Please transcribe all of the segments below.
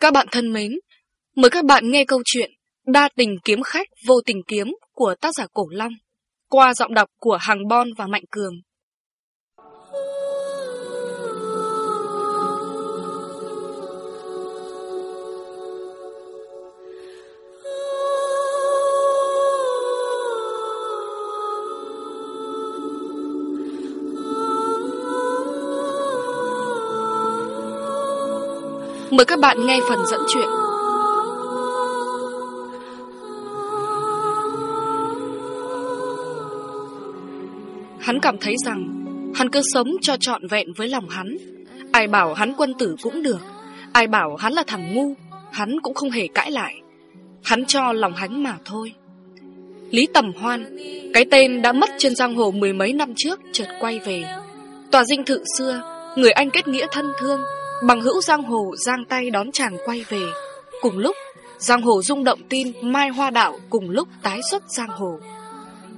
Các bạn thân mến, mời các bạn nghe câu chuyện Đa tình kiếm khách vô tình kiếm của tác giả Cổ Long qua giọng đọc của Hàng Bon và Mạnh Cường. Mời các bạn nghe phần dẫn chuyện. Hắn cảm thấy rằng Hắn cứ sống cho trọn vẹn với lòng hắn. Ai bảo hắn quân tử cũng được. Ai bảo hắn là thằng ngu, Hắn cũng không hề cãi lại. Hắn cho lòng hắn mà thôi. Lý Tầm Hoan, Cái tên đã mất trên giang hồ mười mấy năm trước, Chợt quay về. Tòa dinh thự xưa, Người anh kết nghĩa thân thương Bằng hữu giang hồ giang tay đón chàng quay về. Cùng lúc, Giang hồ rung động tin Mai Hoa Đạo cùng lúc tái xuất giang hồ.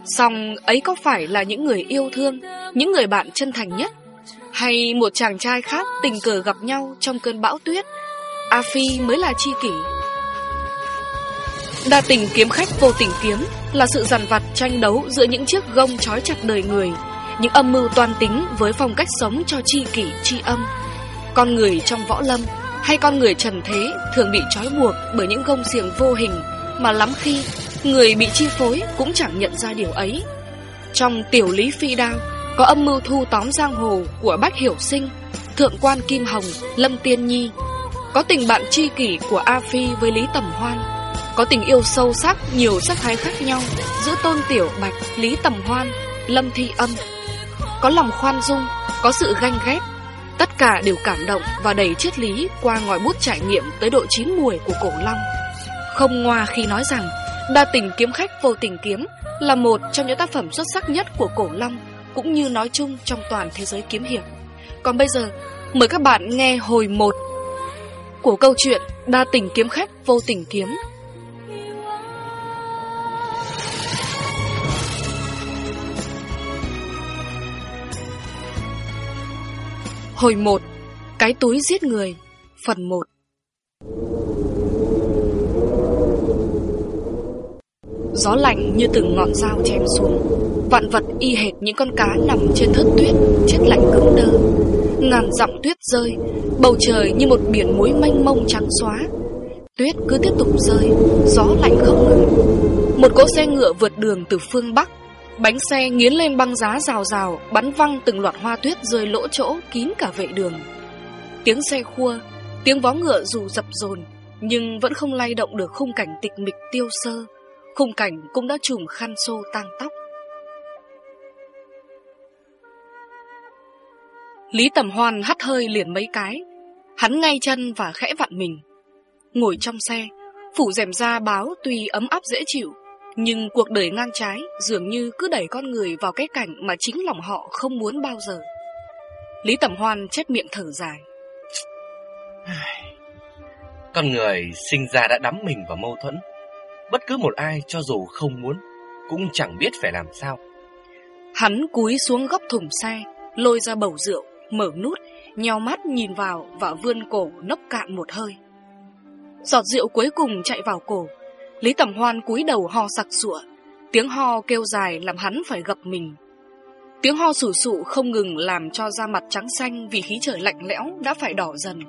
Xong ấy có phải là những người yêu thương, Những người bạn chân thành nhất? Hay một chàng trai khác tình cờ gặp nhau trong cơn bão tuyết? A Phi mới là chi kỷ. Đa tình kiếm khách vô tình kiếm Là sự giàn vặt tranh đấu giữa những chiếc gông trói chặt đời người, Những âm mưu toan tính với phong cách sống cho chi kỷ chi âm con người trong võ lâm hay con người trần thế thường bị trói buộc bởi những gông xiềng vô hình mà lắm khi người bị chi phối cũng chẳng nhận ra điều ấy. Trong tiểu lý phi đao có âm mưu thu tóm giang hồ của Bách Hiểu Sinh, Thượng quan Kim Hồng, Lâm Tiên Nhi. Có tình bạn tri kỷ của A Phi với Lý Tầm Hoan. Có tình yêu sâu sắc, nhiều sắc thái khác nhau giữa Tôn Tiểu Bạch, Lý Tầm Hoan, Lâm Thi Âm. Có lòng khoan dung, có sự ganh ghét, Tất cả đều cảm động và đầy triết lý qua ngòi bút trải nghiệm tới độ chín mùi của cổ long. Không ngoa khi nói rằng Đa tình kiếm khách vô tình kiếm là một trong những tác phẩm xuất sắc nhất của cổ long cũng như nói chung trong toàn thế giới kiếm hiệp. Còn bây giờ, mời các bạn nghe hồi 1 của câu chuyện Đa tình kiếm khách vô tình kiếm Hồi 1 Cái túi giết người. Phần 1 Gió lạnh như từng ngọn dao chém xuống. Vạn vật y hệt những con cá nằm trên thớt tuyết Chết lạnh cứng đơ. Ngàn dặm tuyết rơi, Bầu trời như một biển muối mênh mông trắng xóa. Tuyết cứ tiếp tục rơi, Gió lạnh không ngừng. Một cỗ xe ngựa vượt đường từ phương Bắc Bánh xe nghiến lên băng giá rào rào, bắn văng từng loạt hoa tuyết rơi lỗ chỗ kín cả vệ đường. Tiếng xe khua, tiếng vó ngựa dù dập dồn, nhưng vẫn không lay động được khung cảnh tịch mịch tiêu sơ. Khung cảnh cũng đã trùm khăn xô tang tóc. Lý Tầm Hoan hắt hơi liền mấy cái, hắn ngay chân và khẽ vặn mình. Ngồi trong xe, phủ rèm da báo tuy ấm áp dễ chịu, nhưng cuộc đời ngang trái dường như cứ đẩy con người vào cái cảnh mà chính lòng họ không muốn bao giờ. Lý Tẩm Hoan chép miệng thở dài. Con người sinh ra đã đắm mình vào mâu thuẫn. Bất cứ một ai cho dù không muốn cũng chẳng biết phải làm sao. Hắn cúi xuống góc thùng xe, lôi ra bầu rượu, mở nút, nheo mắt nhìn vào và vươn cổ nốc cạn một hơi. Giọt rượu cuối cùng chạy vào cổ, Lý Tầm Hoan cúi đầu ho sặc sụa, tiếng ho kêu dài làm hắn phải gập mình. Tiếng ho sủ sụ không ngừng làm cho da mặt trắng xanh vì khí trời lạnh lẽo đã phải đỏ dần.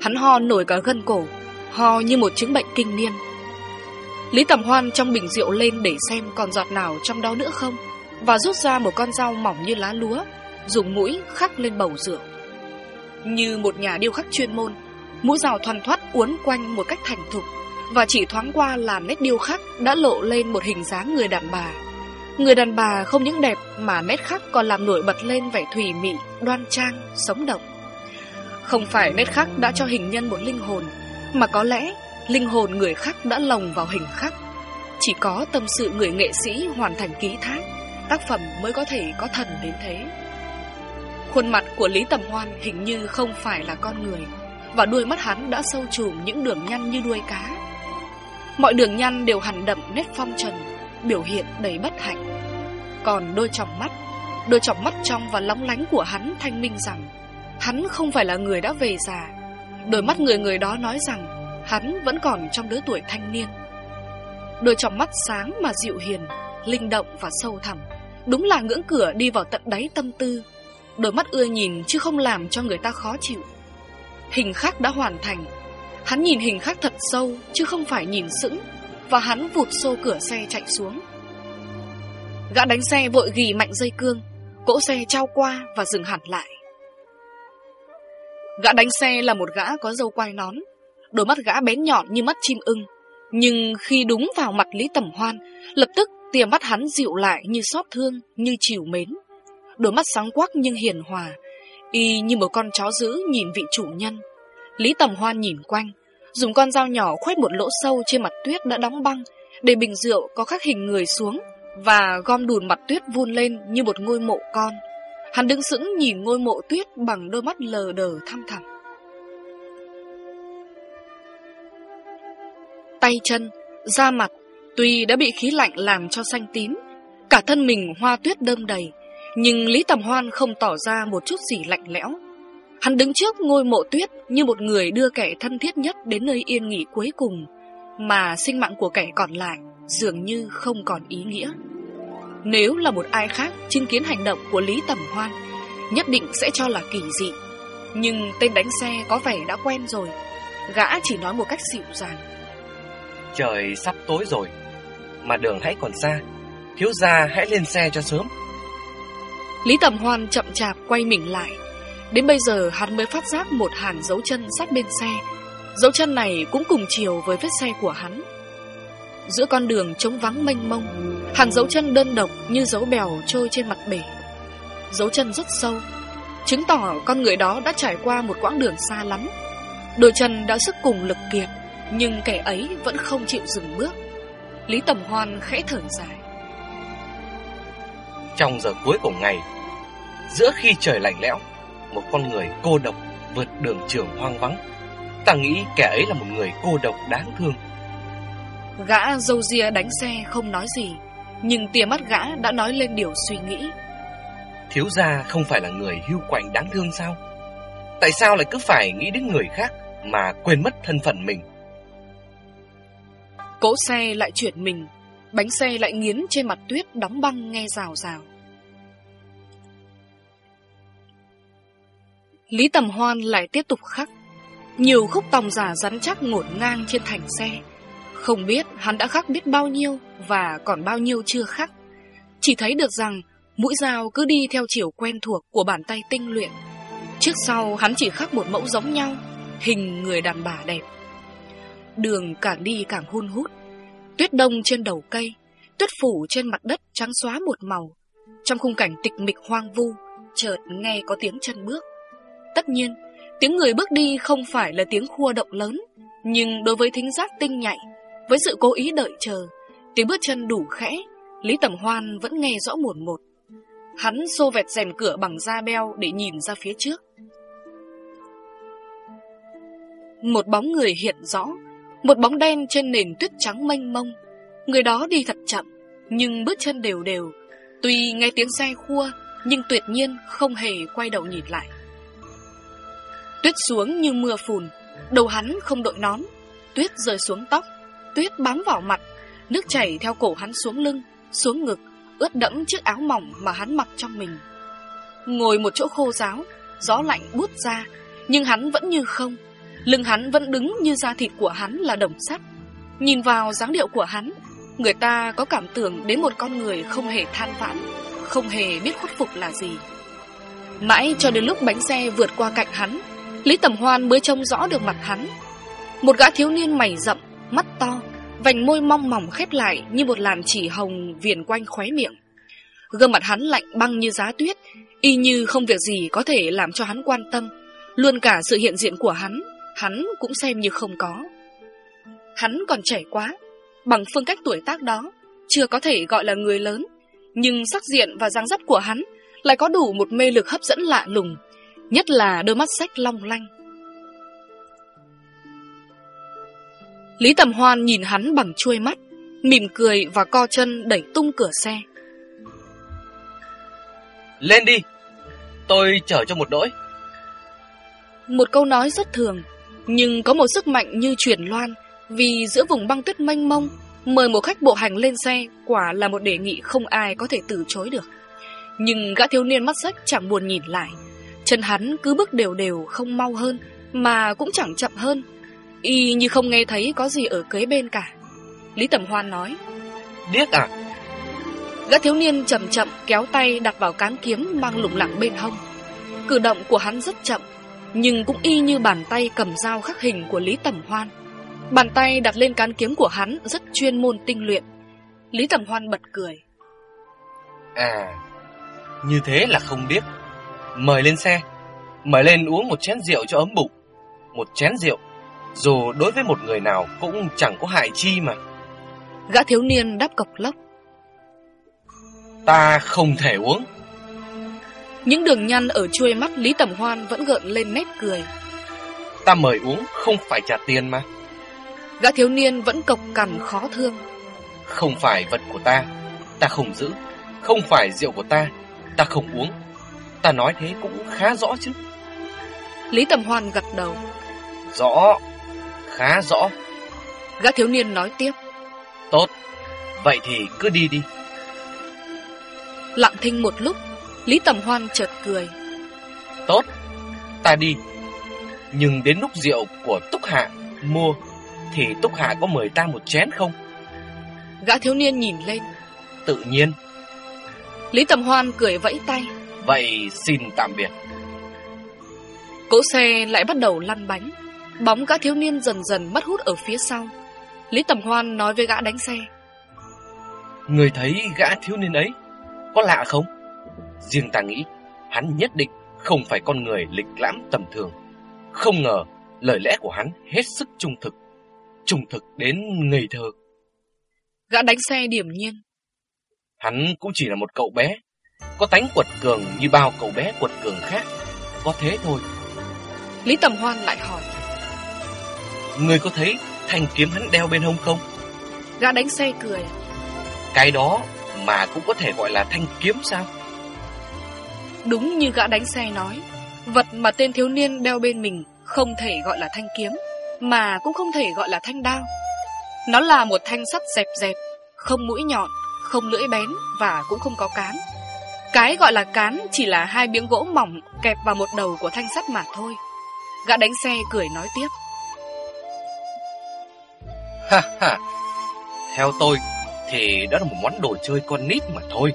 Hắn ho nổi cả gân cổ, ho như một chứng bệnh kinh niên. Lý Tầm Hoan trong bình rượu lên để xem còn giọt nào trong đó nữa không, và rút ra một con dao mỏng như lá lúa, dùng mũi khắc lên bầu rượu. Như một nhà điêu khắc chuyên môn, mũi dao thoăn thoắt uốn quanh một cách thành thục, và chỉ thoáng qua là nét điêu khắc đã lộ lên một hình dáng người đàn bà. Người đàn bà không những đẹp mà nét khắc còn làm nổi bật lên vẻ thùy mị, đoan trang, sống động. Không phải nét khắc đã cho hình nhân một linh hồn, mà có lẽ linh hồn người khắc đã lồng vào hình khắc. Chỉ có tâm sự người nghệ sĩ hoàn thành ký thác, tác phẩm mới có thể có thần đến thế. Khuôn mặt của Lý Tầm Hoan hình như không phải là con người, và đuôi mắt hắn đã sâu trùm những đường nhăn như đuôi cá. Mọi đường nhăn đều hằn đậm nét phong trần, Biểu hiện đầy bất hạnh. Còn đôi tròng mắt, Đôi tròng mắt trong và lóng lánh của hắn thanh minh rằng, Hắn không phải là người đã về già. Đôi mắt người người đó nói rằng, Hắn vẫn còn trong đứa tuổi thanh niên. Đôi trong mắt sáng mà dịu hiền, Linh động và sâu thẳm, Đúng là ngưỡng cửa đi vào tận đáy tâm tư. Đôi mắt ưa nhìn chứ không làm cho người ta khó chịu. Hình khắc đã hoàn thành Hắn nhìn hình khắc thật sâu, Chứ không phải nhìn sững, Và hắn vụt xô cửa xe chạy xuống. Gã đánh xe vội ghi mạnh dây cương, Cỗ xe trao qua và dừng hẳn lại. Gã đánh xe là một gã có dâu quai nón. Đôi mắt gã bén nhọn như mắt chim ưng, Nhưng khi đúng vào mặt Lý Tẩm Hoan, Lập tức tia mắt hắn dịu lại như xót thương, Như chiều mến. Đôi mắt sáng quắc nhưng hiền hòa, Y như một con chó dữ nhìn vị chủ nhân. Lý Tầm Hoan nhìn quanh Dùng con dao nhỏ khoét một lỗ sâu trên mặt tuyết đã đóng băng Để bình rượu có khắc hình người xuống Và gom đùn mặt tuyết vun lên như một ngôi mộ con. Hắn đứng sững nhìn ngôi mộ tuyết bằng đôi mắt lờ đờ thăm thẳm. Tay chân, da mặt Tuy đã bị khí lạnh làm cho xanh tím Cả thân mình hoa tuyết đơm đầy Nhưng Lý Tầm Hoan không tỏ ra một chút gì lạnh lẽo. Hắn đứng trước ngôi mộ tuyết Như một người đưa kẻ thân thiết nhất Đến nơi yên nghỉ cuối cùng Mà sinh mạng của kẻ còn lại Dường như không còn ý nghĩa. Nếu là một ai khác Chứng kiến hành động của Lý Tầm Hoan Nhất định sẽ cho là kỳ dị. Nhưng tên đánh xe có vẻ đã quen rồi Gã chỉ nói một cách dịu dàng. Trời sắp tối rồi Mà đường hãy còn xa Thiếu gia hãy lên xe cho sớm. Lý Tầm Hoan chậm chạp quay mình lại Đến bây giờ hắn mới phát giác một hàng dấu chân sát bên xe. Dấu chân này cũng cùng chiều với vết xe của hắn. Giữa con đường trống vắng mênh mông, Hàng dấu chân đơn độc như dấu bèo trôi trên mặt bể. Dấu chân rất sâu, Chứng tỏ con người đó đã trải qua một quãng đường xa lắm. Đôi chân đã sức cùng lực kiệt, Nhưng kẻ ấy vẫn không chịu dừng bước. Lý Tầm Hoan khẽ thở dài. Trong giờ cuối của ngày, Giữa khi trời lạnh lẽo một con người cô độc vượt đường trường hoang vắng. Ta nghĩ kẻ ấy là một người cô độc đáng thương. Gã dâu ria đánh xe không nói gì Nhưng tia mắt gã đã nói lên điều suy nghĩ. Thiếu gia không phải là người hưu quạnh đáng thương sao? Tại sao lại cứ phải nghĩ đến người khác Mà quên mất thân phận mình? Cỗ xe lại chuyển mình Bánh xe lại nghiến trên mặt tuyết đóng băng nghe rào rào Lý Tầm Hoan lại tiếp tục khắc. Nhiều khúc tòng giả rắn chắc ngổn ngang trên thành xe. Không biết hắn đã khắc biết bao nhiêu Và còn bao nhiêu chưa khắc. Chỉ thấy được rằng, Mũi dao cứ đi theo chiều quen thuộc của bàn tay tinh luyện. Trước sau, hắn chỉ khắc một mẫu giống nhau, Hình người đàn bà đẹp. Đường càng đi càng hun hút. Tuyết đông trên đầu cây, Tuyết phủ trên mặt đất trắng xóa một màu. Trong khung cảnh tịch mịch hoang vu, Chợt nghe có tiếng chân bước. Tất nhiên, Tiếng người bước đi không phải là tiếng khua động lớn, Nhưng đối với thính giác tinh nhạy, Với sự cố ý đợi chờ, Tiếng bước chân đủ khẽ, Lý Tầm Hoan vẫn nghe rõ một một. Hắn xô vẹt rèm cửa bằng da beo Để nhìn ra phía trước. Một bóng người hiện rõ, Một bóng đen trên nền tuyết trắng mênh mông. Người đó đi thật chậm, Nhưng bước chân đều đều. Tuy nghe tiếng xe khua, Nhưng tuyệt nhiên không hề quay đầu nhìn lại. Tuyết xuống như mưa phùn, Đầu hắn không đội nón. Tuyết rơi xuống tóc, Tuyết bám vào mặt. Nước chảy theo cổ hắn xuống lưng, Xuống ngực, Ướt đẫm chiếc áo mỏng mà hắn mặc trong mình. Ngồi một chỗ khô ráo, Gió lạnh bút ra, Nhưng hắn vẫn như không. Lưng hắn vẫn đứng như da thịt của hắn là đồng sắt. Nhìn vào dáng điệu của hắn, Người ta có cảm tưởng đến một con người không hề than vãn, Không hề biết khuất phục là gì. Mãi cho đến lúc bánh xe vượt qua cạnh hắn Lý Tầm Hoan mới trông rõ được mặt hắn. Một gã thiếu niên mày rậm, Mắt to, Vành môi mong mỏng khép lại Như một làn chỉ hồng viền quanh khóe miệng. Gương mặt hắn lạnh băng như giá tuyết, Y như không việc gì có thể làm cho hắn quan tâm. Luôn cả sự hiện diện của hắn Hắn cũng xem như không có. Hắn còn trẻ quá, Bằng phương cách tuổi tác đó, Chưa có thể gọi là người lớn. Nhưng sắc diện và dáng dấp của hắn Lại có đủ một mê lực hấp dẫn lạ lùng. Nhất là đôi mắt sách long lanh. Lý Tầm Hoan nhìn hắn bằng chuôi mắt Mỉm cười và co chân đẩy tung cửa xe. Lên đi Tôi chở cho một đỗi. Một câu nói rất thường Nhưng có một sức mạnh như truyền loan Vì giữa vùng băng tuyết mênh mông Mời một khách bộ hành lên xe Quả là một đề nghị không ai có thể từ chối được. Nhưng gã thiếu niên mắt sách chẳng buồn nhìn lại Chân hắn cứ bước đều đều không mau hơn Mà cũng chẳng chậm hơn. Y như không nghe thấy có gì ở kế bên cả. Lý Tầm Hoan nói Điếc à? Gã thiếu niên chậm chậm kéo tay đặt vào cán kiếm mang lủng lẳng bên hông. Cử động của hắn rất chậm Nhưng cũng y như bàn tay cầm dao khắc hình của Lý Tầm Hoan. Bàn tay đặt lên cán kiếm của hắn rất chuyên môn tinh luyện. Lý Tầm Hoan bật cười À Như thế là không điếc Mời lên xe. Mời lên uống một chén rượu cho ấm bụng. Một chén rượu Dù đối với một người nào cũng chẳng có hại chi mà. Gã thiếu niên đáp cộc lốc Ta không thể uống. Những đường nhăn ở chuôi mắt Lý Tầm Hoan vẫn gợn lên nét cười. Ta mời uống không phải trả tiền mà. Gã thiếu niên vẫn cộc cằn khó thương. Không phải vật của ta Ta không giữ. Không phải rượu của ta Ta không uống Ta nói thế cũng khá rõ chứ. Lý Tầm Hoan gật đầu. Rõ Khá rõ. Gã thiếu niên nói tiếp. Tốt Vậy thì cứ đi đi. Lặng thinh một lúc Lý Tầm Hoan chợt cười. Tốt Ta đi. Nhưng đến lúc rượu của Túc Hạ mua Thì Túc Hạ có mời ta một chén không? Gã thiếu niên nhìn lên. Tự nhiên. Lý Tầm Hoan cười vẫy tay Vậy xin tạm biệt. Cỗ xe lại bắt đầu lăn bánh. Bóng gã thiếu niên dần dần mất hút ở phía sau. Lý Tầm Hoan nói với gã đánh xe. Người thấy gã thiếu niên ấy Có lạ không? Riêng ta nghĩ Hắn nhất định không phải con người lịch lãm tầm thường. Không ngờ Lời lẽ của hắn hết sức trung thực. Trung thực đến ngây thơ. Gã đánh xe điểm nhiên. Hắn cũng chỉ là một cậu bé Có tánh quật cường như bao cậu bé quật cường khác. Có thế thôi. Lý Tầm Hoan lại hỏi. Người có thấy thanh kiếm hắn đeo bên hông không? Gã đánh xe cười. Cái đó mà cũng có thể gọi là thanh kiếm sao? Đúng như gã đánh xe nói Vật mà tên thiếu niên đeo bên mình Không thể gọi là thanh kiếm Mà cũng không thể gọi là thanh đao. Nó là một thanh sắt dẹp dẹp Không mũi nhọn Không lưỡi bén Và cũng không có cán Cái gọi là cán chỉ là hai miếng gỗ mỏng Kẹp vào một đầu của thanh sắt mà thôi. Gã đánh xe cười nói tiếp. Ha ha. Theo tôi Thì đó là một món đồ chơi con nít mà thôi.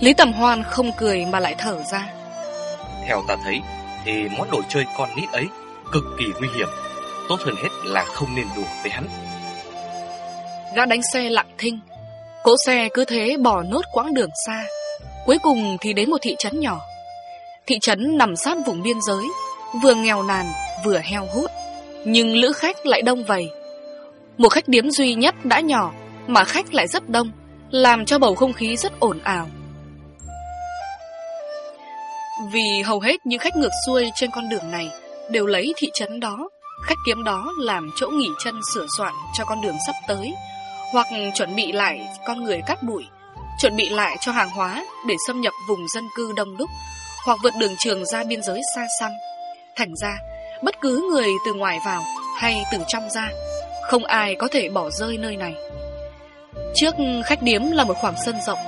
Lý Tầm Hoan không cười mà lại thở ra. Theo ta thấy Thì món đồ chơi con nít ấy Cực kỳ nguy hiểm. Tốt hơn hết là không nên đùa với hắn. Gã đánh xe lặng thinh. Cỗ xe cứ thế bỏ nốt quãng đường xa Cuối cùng thì đến một thị trấn nhỏ. Thị trấn nằm sát vùng biên giới, Vừa nghèo nàn, vừa heo hút. Nhưng lữ khách lại đông vầy. Một khách điếm duy nhất đã nhỏ, Mà khách lại rất đông, Làm cho bầu không khí rất ồn ào. Vì hầu hết những khách ngược xuôi trên con đường này Đều lấy thị trấn đó, Khách kiếm đó làm chỗ nghỉ chân sửa soạn cho con đường sắp tới, Hoặc chuẩn bị lại con người cắt bụi. Chuẩn bị lại cho hàng hóa để xâm nhập vùng dân cư đông đúc Hoặc vượt đường trường ra biên giới xa xăm. Thành ra, bất cứ người từ ngoài vào hay từ trong ra Không ai có thể bỏ rơi nơi này. Trước khách điếm là một khoảng sân rộng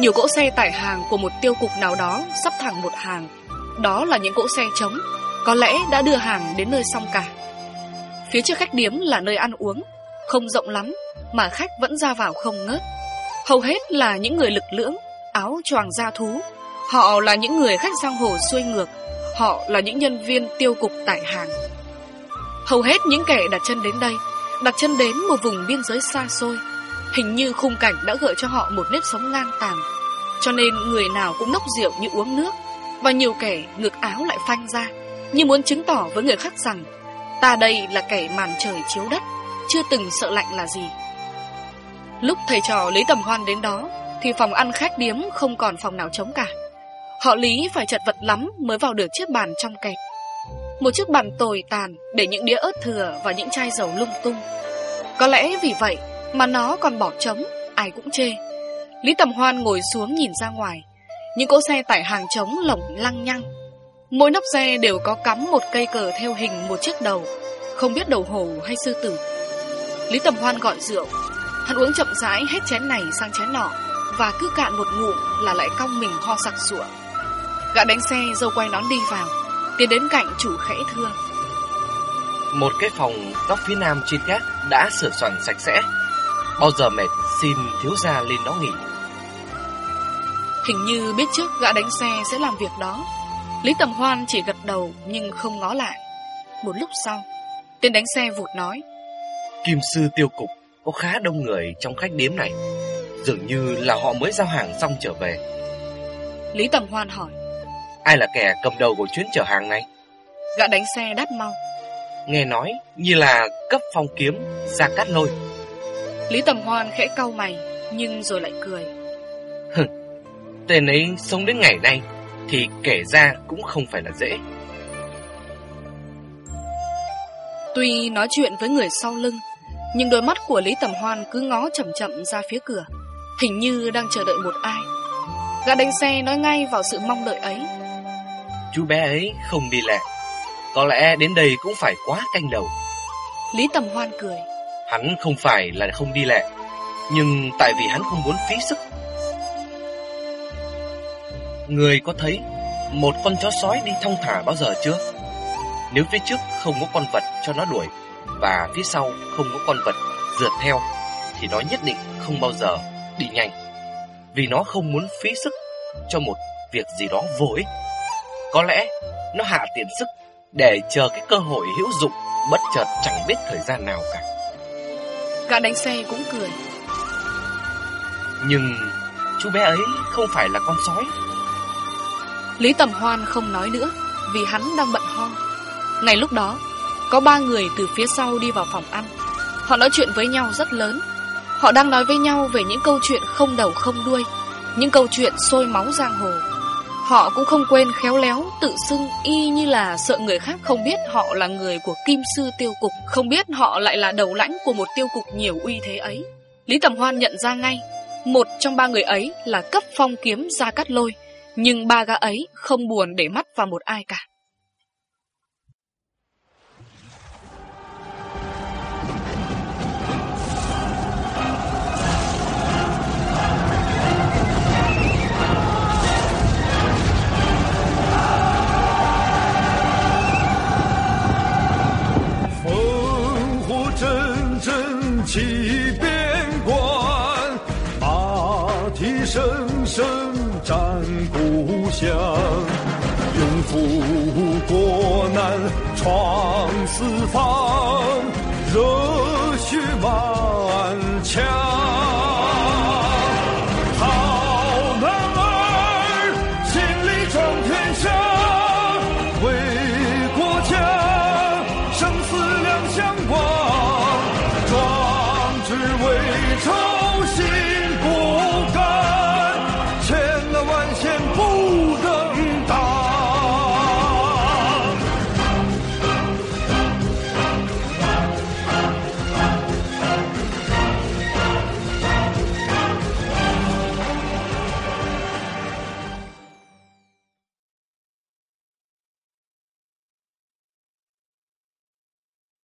Nhiều cỗ xe tải hàng của một tiêu cục nào đó sắp thẳng một hàng. Đó là những cỗ xe trống Có lẽ đã đưa hàng đến nơi xong cả. Phía trước khách điếm là nơi ăn uống Không rộng lắm Mà khách vẫn ra vào không ngớt. Hầu hết là những người lực lưỡng, Áo choàng da thú. Họ là những người khách giang hồ xuôi ngược. Họ là những nhân viên tiêu cục tại hàng. Hầu hết những kẻ đặt chân đến đây, Đặt chân đến một vùng biên giới xa xôi. Hình như khung cảnh đã gợi cho họ một nếp sống ngang tàn Cho nên người nào cũng nốc rượu như uống nước, Và nhiều kẻ ngược áo lại phanh ra, Như muốn chứng tỏ với người khác rằng, Ta đây là kẻ màn trời chiếu đất, Chưa từng sợ lạnh là gì. Lúc thầy trò Lý Tầm Hoan đến đó Thì phòng ăn khách điếm không còn phòng nào trống cả. Họ Lý phải chật vật lắm mới vào được chiếc bàn trong kẹt. Một chiếc bàn tồi tàn để những đĩa ớt thừa và những chai dầu lung tung. Có lẽ vì vậy mà nó còn bỏ trống, ai cũng chê. Lý Tầm Hoan ngồi xuống nhìn ra ngoài. Những cỗ xe tải hàng trống lỏng lăng nhăng. Mỗi nắp xe đều có cắm một cây cờ theo hình một chiếc đầu Không biết đầu hổ hay sư tử. Lý Tầm Hoan gọi rượu. Hắn uống chậm rãi hết chén này sang chén nọ Và cứ cạn một ngụm là lại cong mình ho sặc sụa. Gã đánh xe dâu quay nón đi vào Tiến đến cạnh chủ khẽ thưa. Một cái phòng góc phía nam trên gác đã sửa soạn sạch sẽ. Bao giờ mệt xin thiếu gia lên đó nghỉ. Hình như biết trước gã đánh xe sẽ làm việc đó. Lý Tầm Hoan chỉ gật đầu nhưng không ngó lại. Một lúc sau Tên đánh xe vụt nói. Kim sư tiêu cục có khá đông người trong khách điếm này. Dường như là họ mới giao hàng xong trở về. Lý Tầm Hoan hỏi. Ai là kẻ cầm đầu của chuyến chở hàng này? Gã đánh xe đắt mau. Nghe nói như là cấp phong kiếm ra cát lôi. Lý Tầm Hoan khẽ cau mày Nhưng rồi lại cười. Tên ấy sống đến ngày nay Thì kể ra cũng không phải là dễ. Tuy nói chuyện với người sau lưng Nhưng đôi mắt của Lý Tầm Hoan cứ ngó chậm chậm ra phía cửa Hình như đang chờ đợi một ai. Gã đánh xe nói ngay vào sự mong đợi ấy. Chú bé ấy không đi lẹ. Có lẽ đến đây cũng phải quá canh đầu. Lý Tầm Hoan cười. Hắn không phải là không đi lẹ Nhưng tại vì hắn không muốn phí sức. Người có thấy Một con chó sói đi thong thả bao giờ chưa? Nếu phía trước không có con vật cho nó đuổi Và phía sau không có con vật rượt theo Thì nó nhất định không bao giờ đi nhanh Vì nó không muốn phí sức cho một việc gì đó vô ích Có lẽ nó hạ tiền sức để chờ cái cơ hội hữu dụng bất chợt chẳng biết thời gian nào cả. Gã đánh xe cũng cười. Nhưng chú bé ấy không phải là con sói. Lý Tầm Hoan không nói nữa vì hắn đang bận ho. Ngay lúc đó, có ba người từ phía sau đi vào phòng ăn. Họ nói chuyện với nhau rất lớn. Họ đang nói với nhau về những câu chuyện không đầu không đuôi, những câu chuyện sôi máu giang hồ. Họ cũng không quên khéo léo tự xưng y như là sợ người khác không biết họ là người của Kim Sư Tiêu Cục, không biết họ lại là đầu lãnh của một tiêu cục nhiều uy thế ấy. Lý Tầm Hoan nhận ra ngay, một trong ba người ấy là cấp phong kiếm ra cắt lôi, nhưng ba gã ấy không buồn để mắt vào một ai cả. 声战故乡。勇赴国难闯四方，